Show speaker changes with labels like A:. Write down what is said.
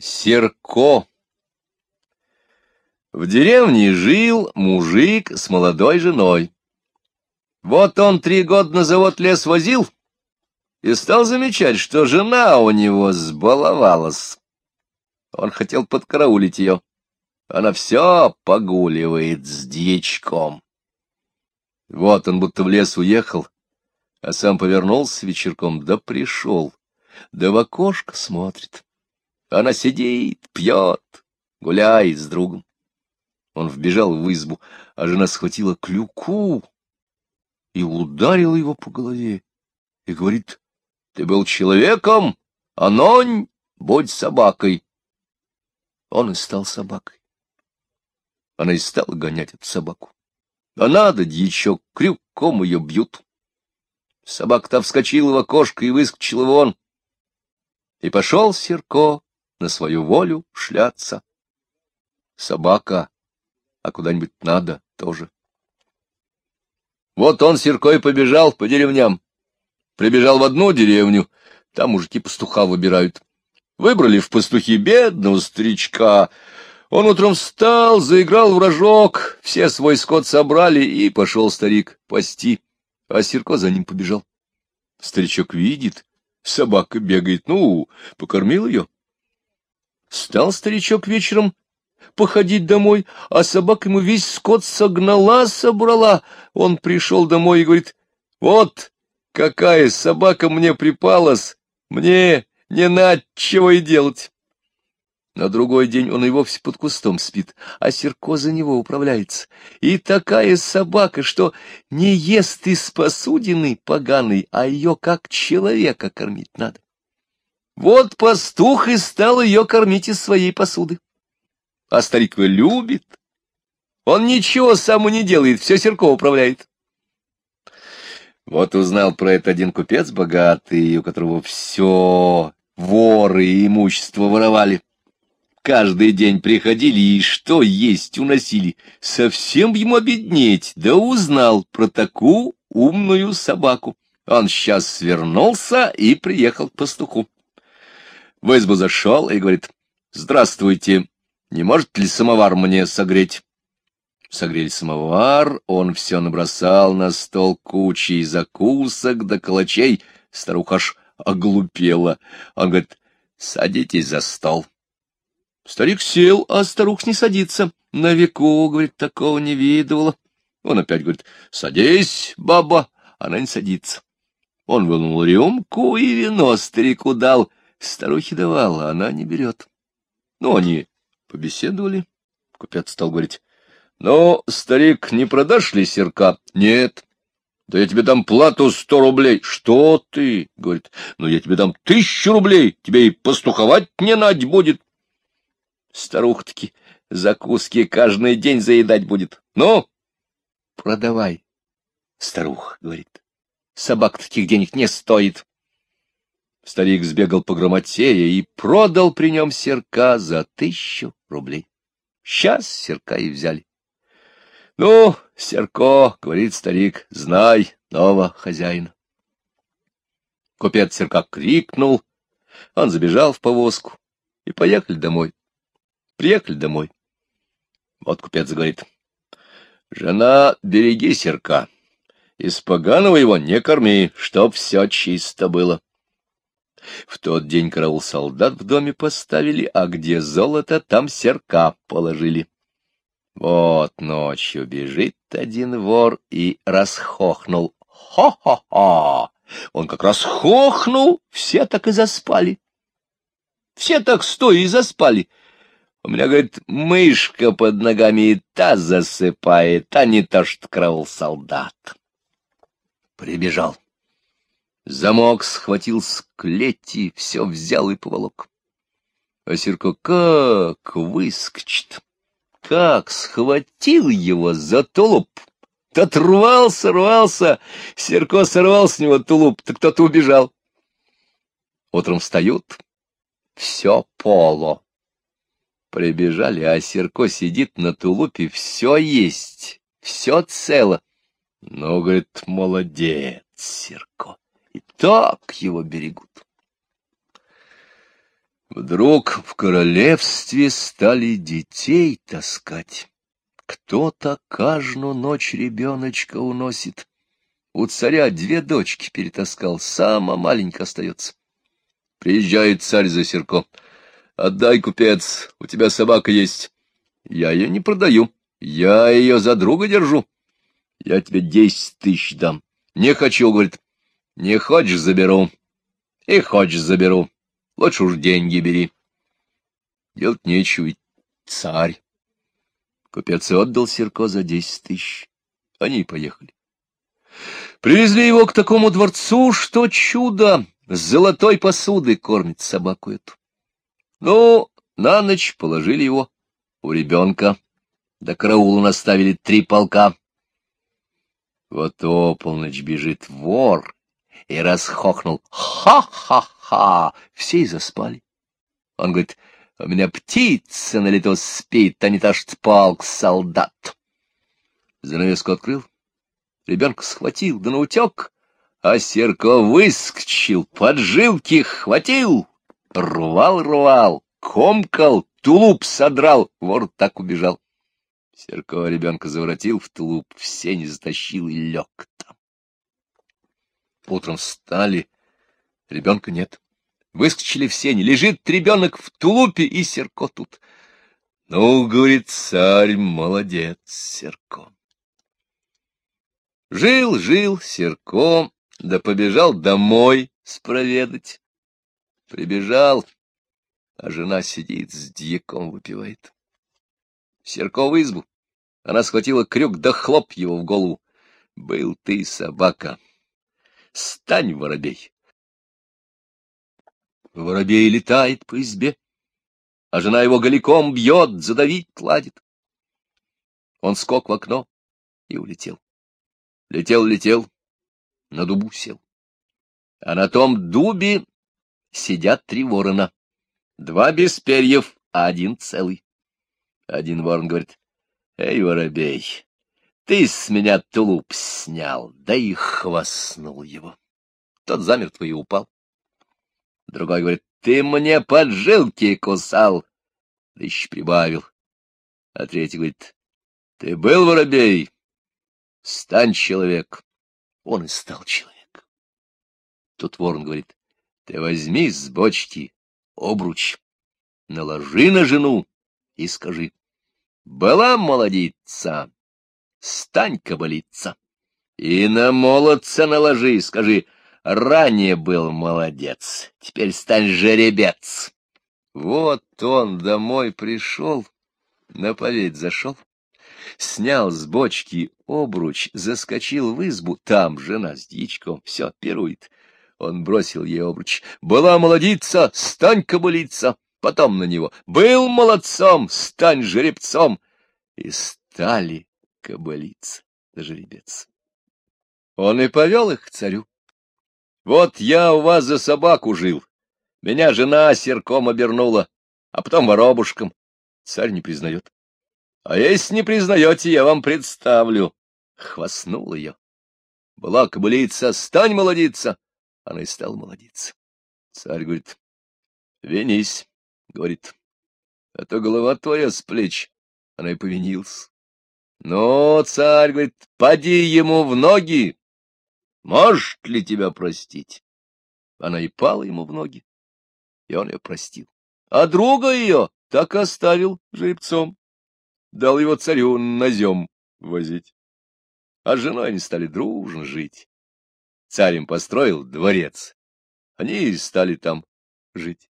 A: Серко В деревне жил мужик с молодой женой. Вот он три года на завод лес возил и стал замечать, что жена у него сбаловалась. Он хотел подкараулить ее. Она все погуливает с дьячком. Вот он будто в лес уехал, а сам повернулся вечерком, да пришел, да в окошко смотрит. Она сидит, пьет, гуляет с другом. Он вбежал в избу, а жена схватила клюку и ударила его по голове. И говорит, ты был человеком, а нонь, будь собакой. Он и стал собакой. Она и стала гонять эту собаку. А надо, дьячок, крюком ее бьют. Собака-то вскочила в окошко и выскочила вон. И пошел Серко на свою волю шляться. Собака, а куда-нибудь надо тоже. Вот он, Серкой, побежал по деревням. Прибежал в одну деревню, там мужики пастуха выбирают. Выбрали в пастухи бедного старичка. Он утром встал, заиграл в рожок, все свой скот собрали, и пошел старик пасти, а Серко за ним побежал. Старичок видит, собака бегает, ну, покормил ее. Стал старичок вечером походить домой, а собака ему весь скот согнала, собрала. Он пришел домой и говорит, вот какая собака мне припалась, мне не на чего и делать. На другой день он и вовсе под кустом спит, а Серко за него управляется. И такая собака, что не ест из посудины поганой, а ее как человека кормить надо. Вот пастух и стал ее кормить из своей посуды. А старик его любит. Он ничего сам не делает, все Серко управляет. Вот узнал про это один купец богатый, у которого все воры и имущество воровали. Каждый день приходили и что есть уносили. Совсем ему обеднеть, да узнал про такую умную собаку. Он сейчас свернулся и приехал к пастуху. В избу зашел и говорит, «Здравствуйте, не может ли самовар мне согреть?» Согрели самовар, он все набросал на стол кучей закусок да калачей. Старуха аж оглупела. Он говорит, «Садитесь за стол». Старик сел, а старух не садится. На веку, говорит, такого не видывала. Он опять говорит, «Садись, баба». Она не садится. Он вынул рюмку и вино старику дал — Старухе давала, она не берет. Ну, они побеседовали. Купец стал говорить. — Ну, старик, не продашь ли серка? — Нет. — Да я тебе дам плату сто рублей. — Что ты? — говорит. — Ну, я тебе дам тысячу рублей. Тебе и пастуховать не надь будет. Старуха-таки закуски каждый день заедать будет. Ну, продавай. Старуха говорит. Собак таких денег не стоит. Старик сбегал по грамотея и продал при нем серка за тысячу рублей. Сейчас серка и взяли. — Ну, серко, — говорит старик, — знай нового хозяина. Купец серка крикнул, он забежал в повозку и поехали домой. Приехали домой. Вот купец говорит, — Жена, береги серка, из поганого его не корми, чтоб все чисто было. В тот день караул солдат в доме поставили, а где золото, там серка положили. Вот ночью бежит один вор и расхохнул. Хо-хо-хо! Он как раз хохнул, все так и заспали. Все так стоя и заспали. У меня, говорит, мышка под ногами и та засыпает, а не то, что караул солдат. Прибежал. Замок схватил с клети, все взял и поволок. А Серко как выскочит, как схватил его за тулуп. Тот рвался, рвался, Серко сорвал с него тулуп, так кто-то убежал. Утром встают, все поло. Прибежали, а Серко сидит на тулупе, все есть, все цело. Ну, говорит, молодец, Серко и так его берегут. Вдруг в королевстве стали детей таскать. Кто-то каждую ночь ребеночка уносит. У царя две дочки перетаскал, сама маленькая остается. Приезжает царь за серко. Отдай, купец, у тебя собака есть. Я ее не продаю, я ее за друга держу. Я тебе десять тысяч дам. Не хочу, говорит. Не хочешь, заберу. И хочешь, заберу. Лучше уж деньги бери. Делать нечего, ведь царь. Купец отдал Серко за десять тысяч. Они и поехали. Привезли его к такому дворцу, что чудо! С золотой посуды кормит собаку эту. Ну, на ночь положили его у ребенка. До караула наставили три полка. Вот о полночь бежит вор и расхохнул. Ха-ха-ха! Все и заспали. Он говорит, у меня птица на лето спит, а не та штпалк солдат. Занавеску открыл, ребенка схватил, да наутек, а Серко выскочил, поджилки хватил, рвал-рвал, комкал, тулуп содрал, вор так убежал. Серко ребенка заворотил в тулуп, все не затащил и лег. Утром встали, ребенка нет. Выскочили в сени, лежит ребенок в тулупе, и Серко тут. Ну, говорит царь, молодец, Серко. Жил, жил Серко, да побежал домой спроведать. Прибежал, а жена сидит с дьяком выпивает. Серко в избу. Она схватила крюк, да хлоп его в голову. Был ты собака, Стань, воробей. Воробей летает по избе, а жена его голиком бьет, задавить кладет. Он скок в окно и улетел. Летел, летел, на дубу сел. А на том дубе сидят три ворона. Два без перьев, а один целый. Один ворон говорит, — Эй, воробей, ты с меня тулуп снял, да и хвастнул его. Тот замертво и упал. Другой говорит, ты мне поджилки кусал, да еще прибавил. А третий говорит, ты был воробей, стань человек. Он и стал человек. Тут ворон говорит, ты возьми с бочки обруч, наложи на жену и скажи, была молодица, стань кабалица. И на молодца наложи, скажи, ранее был молодец, теперь стань жеребец. Вот он домой пришел, на поведь зашел, снял с бочки обруч, заскочил в избу, там жена с дичком, все, пирует. Он бросил ей обруч. Была молодица, стань кобылица. Потом на него. Был молодцом, стань жеребцом. И стали кобылица да жеребец. Он и повел их к царю. Вот я у вас за собаку жил. Меня жена серком обернула, а потом воробушком. Царь не признает. А если не признаете, я вам представлю. Хвастнул ее. Была кобылица, стань молодица. Она и стала молодица. Царь говорит, винись, говорит, а то голова твоя с плеч. Она и повинился. Но царь говорит, поди ему в ноги, может ли тебя простить? Она и пала ему в ноги, и он ее простил. А друга ее так оставил жеребцом, дал его царю на зем возить. А с женой они стали дружно жить. Царь им построил дворец, они стали там жить.